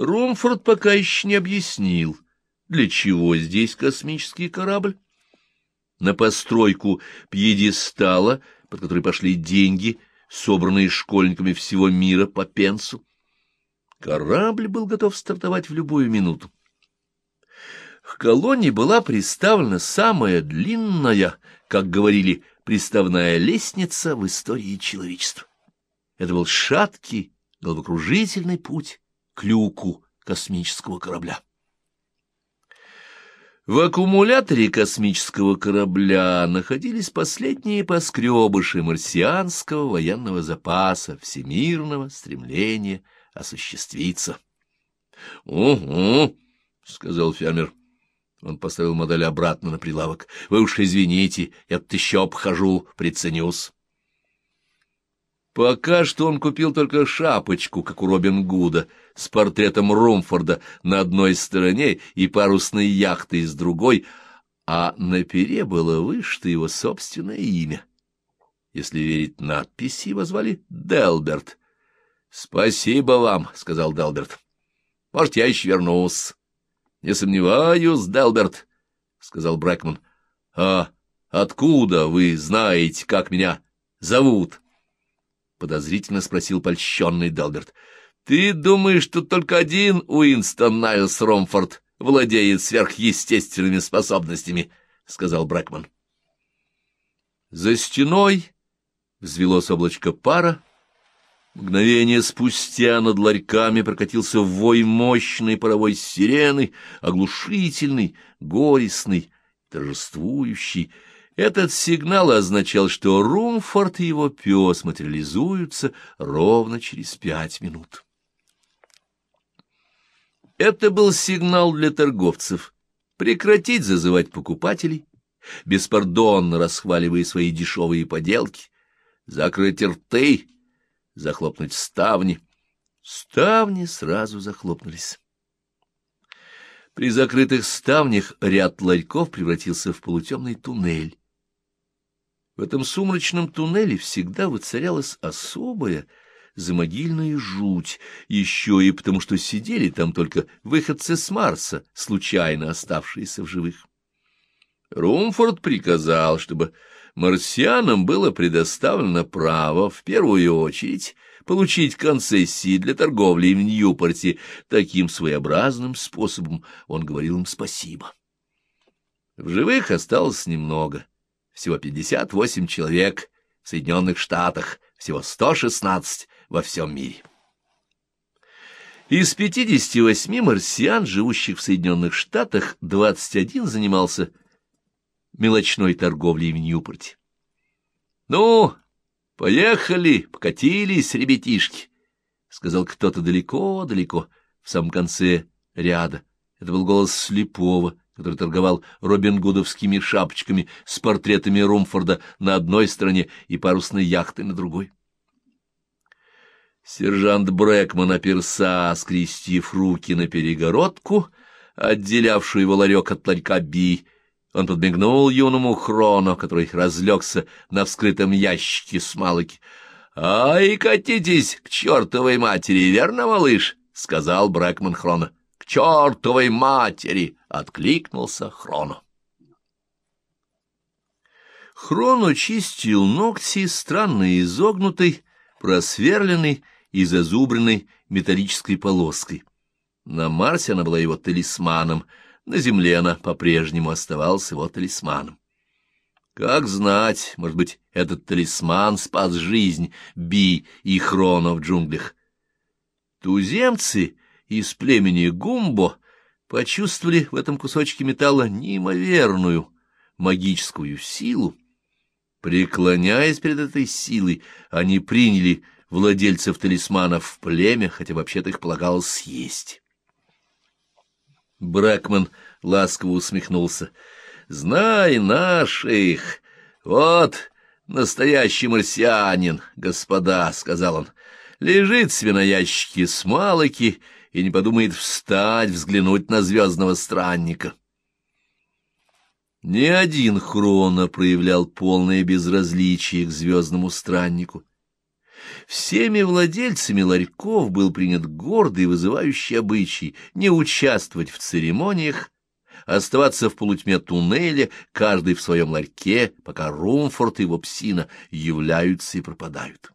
Румфорд пока еще не объяснил, для чего здесь космический корабль. На постройку пьедестала, под который пошли деньги, собранные школьниками всего мира по пенсу. Корабль был готов стартовать в любую минуту. К колонне была приставлена самая длинная, как говорили, приставная лестница в истории человечества. Это был шаткий, головокружительный путь к люку космического корабля. В аккумуляторе космического корабля находились последние поскребыши марсианского военного запаса, всемирного стремления осуществиться. — Угу, — сказал фермер. Он поставил модель обратно на прилавок. — Вы уж извините, я тут еще обхожу, приценюсь. Пока что он купил только шапочку, как у Робин Гуда, с портретом Румфорда на одной стороне и парусной яхтой с другой, а на пере было вышито его собственное имя. Если верить надписи, его звали Делберт. — Спасибо вам, — сказал Делберт. — Может, я еще вернусь. — Не сомневаюсь, Делберт, — сказал Брэкман. — А откуда вы знаете, как меня зовут? — подозрительно спросил польщенный Делберт. — Ты думаешь, что только один Уинстон Найлс Ромфорд владеет сверхъестественными способностями? — сказал Брэкман. За стеной взвелось облачко пара, Мгновение спустя над ларьками прокатился вой мощной паровой сирены, оглушительный, горестный, торжествующий. Этот сигнал означал, что Румфорд и его пес материализуются ровно через пять минут. Это был сигнал для торговцев прекратить зазывать покупателей, беспардонно расхваливая свои дешевые поделки, закрыть рты, захлопнуть ставни. Ставни сразу захлопнулись. При закрытых ставнях ряд ларьков превратился в полутемный туннель. В этом сумрачном туннеле всегда воцарялась особая замогильная жуть, еще и потому, что сидели там только выходцы с Марса, случайно оставшиеся в живых. Румфорд приказал, чтобы марсианам было предоставлено право, в первую очередь, получить концессии для торговли в Ньюпорте. Таким своеобразным способом он говорил им спасибо. В живых осталось немного, всего 58 человек в Соединенных Штатах, всего 116 во всем мире. Из 58 марсиан, живущих в Соединенных Штатах, 21 занимался мелочной торговлей в Ньюпорте. — Ну, поехали, покатились, ребятишки, — сказал кто-то далеко-далеко, в самом конце ряда. Это был голос слепого, который торговал робингудовскими шапочками с портретами Румфорда на одной стороне и парусной яхтой на другой. Сержант Брэкман оперся, скрестив руки на перегородку, отделявшую его ларек от ларька Би, он подмигнул юному Хрону, который разлегся на вскрытом ящике с малыки. — Ай, катитесь к чертовой матери, верно, малыш? — сказал Брэкман Хрона. — К чертовой матери! — откликнулся Хрону. Хрону чистил ногти странно изогнутой, просверленной и зазубренной металлической полоской. На Марсе она была его талисманом — на земле она по-прежнему оставалась его талисманом. Как знать, может быть, этот талисман спас жизнь Би и Хрона в джунглях. Туземцы из племени Гумбо почувствовали в этом кусочке металла неимоверную магическую силу. Преклоняясь перед этой силой, они приняли владельцев талисманов в племя, хотя вообще-то их полагалось съесть. Бракман ласково усмехнулся. «Знай наших! Вот настоящий марсианин, господа!» — сказал он. «Лежит себе на ящике смалоки и не подумает встать, взглянуть на звездного странника». Ни один Хрона проявлял полное безразличие к звездному страннику. Всеми владельцами ларьков был принят гордый и вызывающий обычай не участвовать в церемониях, оставаться в полутьме туннеля, каждый в своем ларьке, пока Румфорд и его псина являются и пропадают.